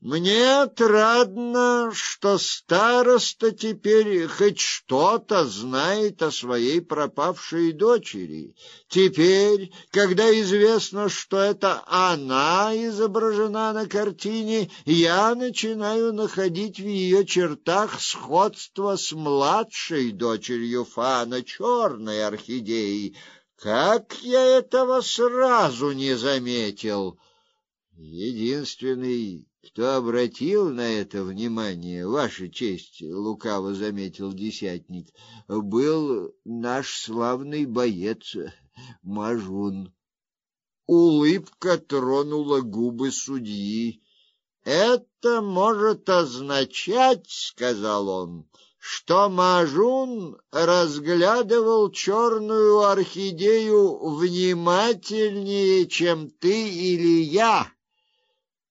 Мне отрадно, что староста теперь хоть что-то знает о своей пропавшей дочери. Теперь, когда известно, что это она изображена на картине, я начинаю находить в ее чертах сходство с младшей дочерью Фана, черной орхидеей. Как я этого сразу не заметил! Единственный кто обратил на это внимание, ваша честь, лукаво заметил десятник, был наш славный боец Мажун. Улыбка тронула губы судьи. Это может означать, сказал он, что Мажун разглядывал черную орхидею внимательнее, чем ты или я.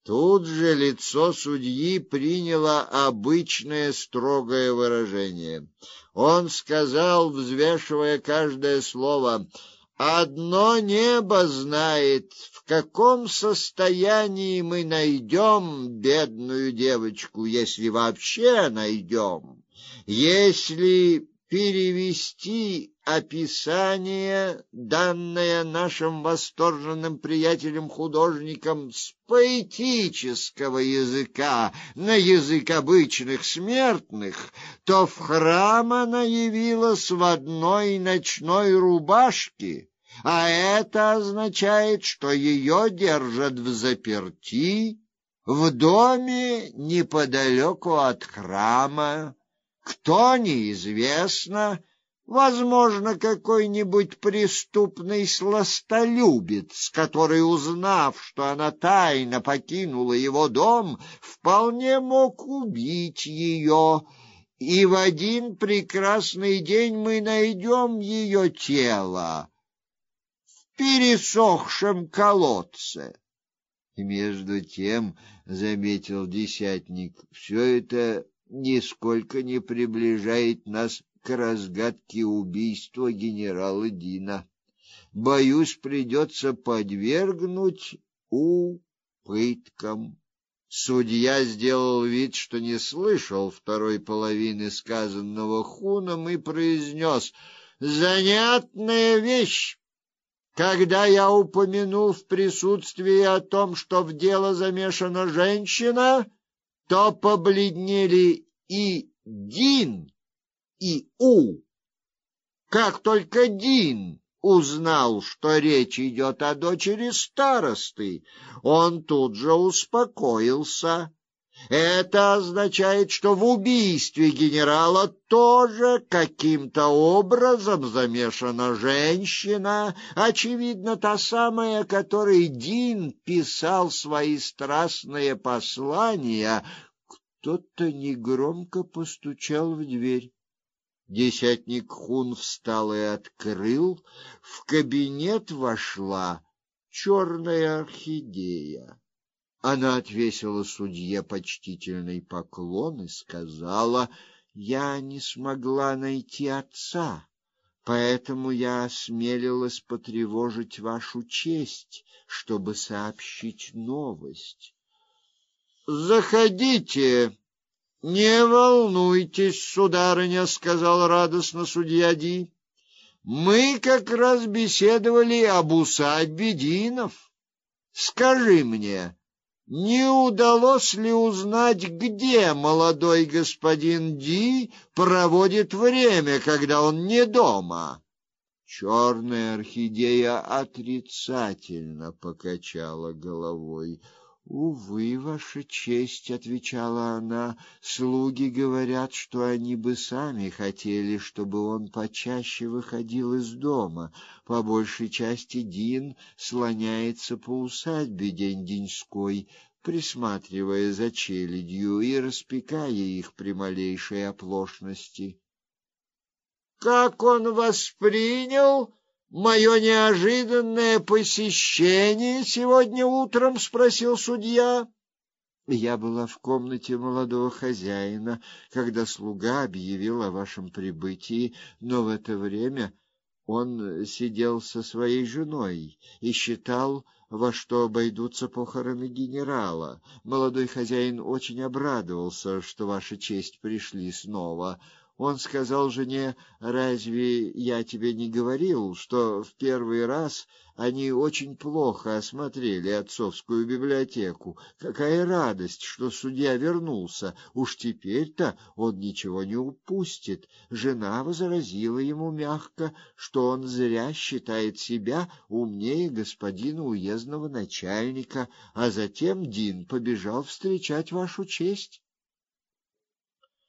Тут же лицо судьи приняло обычное строгое выражение. Он сказал, взвешивая каждое слово: "Одно небо знает, в каком состоянии мы найдем бедную девочку, если вообще найдем. Если перевести описание, данное нашим восторженным приятелем-художником с поэтического языка на язык обычных смертных, то в храм она явилась в одной ночной рубашке, а это означает, что ее держат в заперти в доме неподалеку от храма. Кто неизвестно, Возможно, какой-нибудь преступный сластолюбец, который, узнав, что она тайно покинула его дом, вполне мог убить ее, и в один прекрасный день мы найдем ее тело в пересохшем колодце. И между тем, заметил десятник, все это нисколько не приближает нас к разгадке убийства генерала Дина. Боюсь, придется подвергнуть у пыткам. Судья сделал вид, что не слышал второй половины сказанного хуном и произнес «Занятная вещь!» Когда я упомянул в присутствии о том, что в дело замешана женщина, то побледнели и Дин, и У. Как только Дин узнал, что речь идет о дочери старосты, он тут же успокоился. Это означает, что в убийстве генерала тоже каким-то образом замешана женщина, очевидно, та самая, которой Дин писал свои страстные послания. Кто-то негромко постучал в дверь. Десятник Хун встал и открыл. В кабинет вошла черная орхидея. Она отвесила судье почтительный поклон и сказала: "Я не смогла найти отца, поэтому я осмелилась потревожить вашу честь, чтобы сообщить новость. Заходите", не волнуйтесь, сударыня, сказал радостно судья Ди. Мы как раз беседовали об усадьбе Динов. Скажи мне, не удалось ли узнать, где молодой господин Ди проводит время, когда он не дома? Черная орхидея отрицательно покачала головой. Увы, ваша честь, отвечала она. Слуги говорят, что они бы сами хотели, чтобы он почаще выходил из дома. По большей части Дин слоняется по усадьбе день-деньской, присматривая за челядью и распекая их при малейшей оплошности. Как он воспринял Мое неожиданное посещение сегодня утром, спросил судья. Я была в комнате молодого хозяина, когда слуга объявил о вашем прибытии, но в это время Он сидел со своей женой и считал, во что обойдутся похороны генерала. Молодой хозяин очень обрадовался, что ваша честь пришли снова. Он сказал жене: "Разве я тебе не говорил, что в первый раз они очень плохо осмотрели отцовскую библиотеку? Какая радость, что судья вернулся. Уж теперь-то он ничего не упустит". Жена возразила ему мягко, что он зря считает себя умнее господина уездного начальника, а затем Дин побежал встречать вашу честь.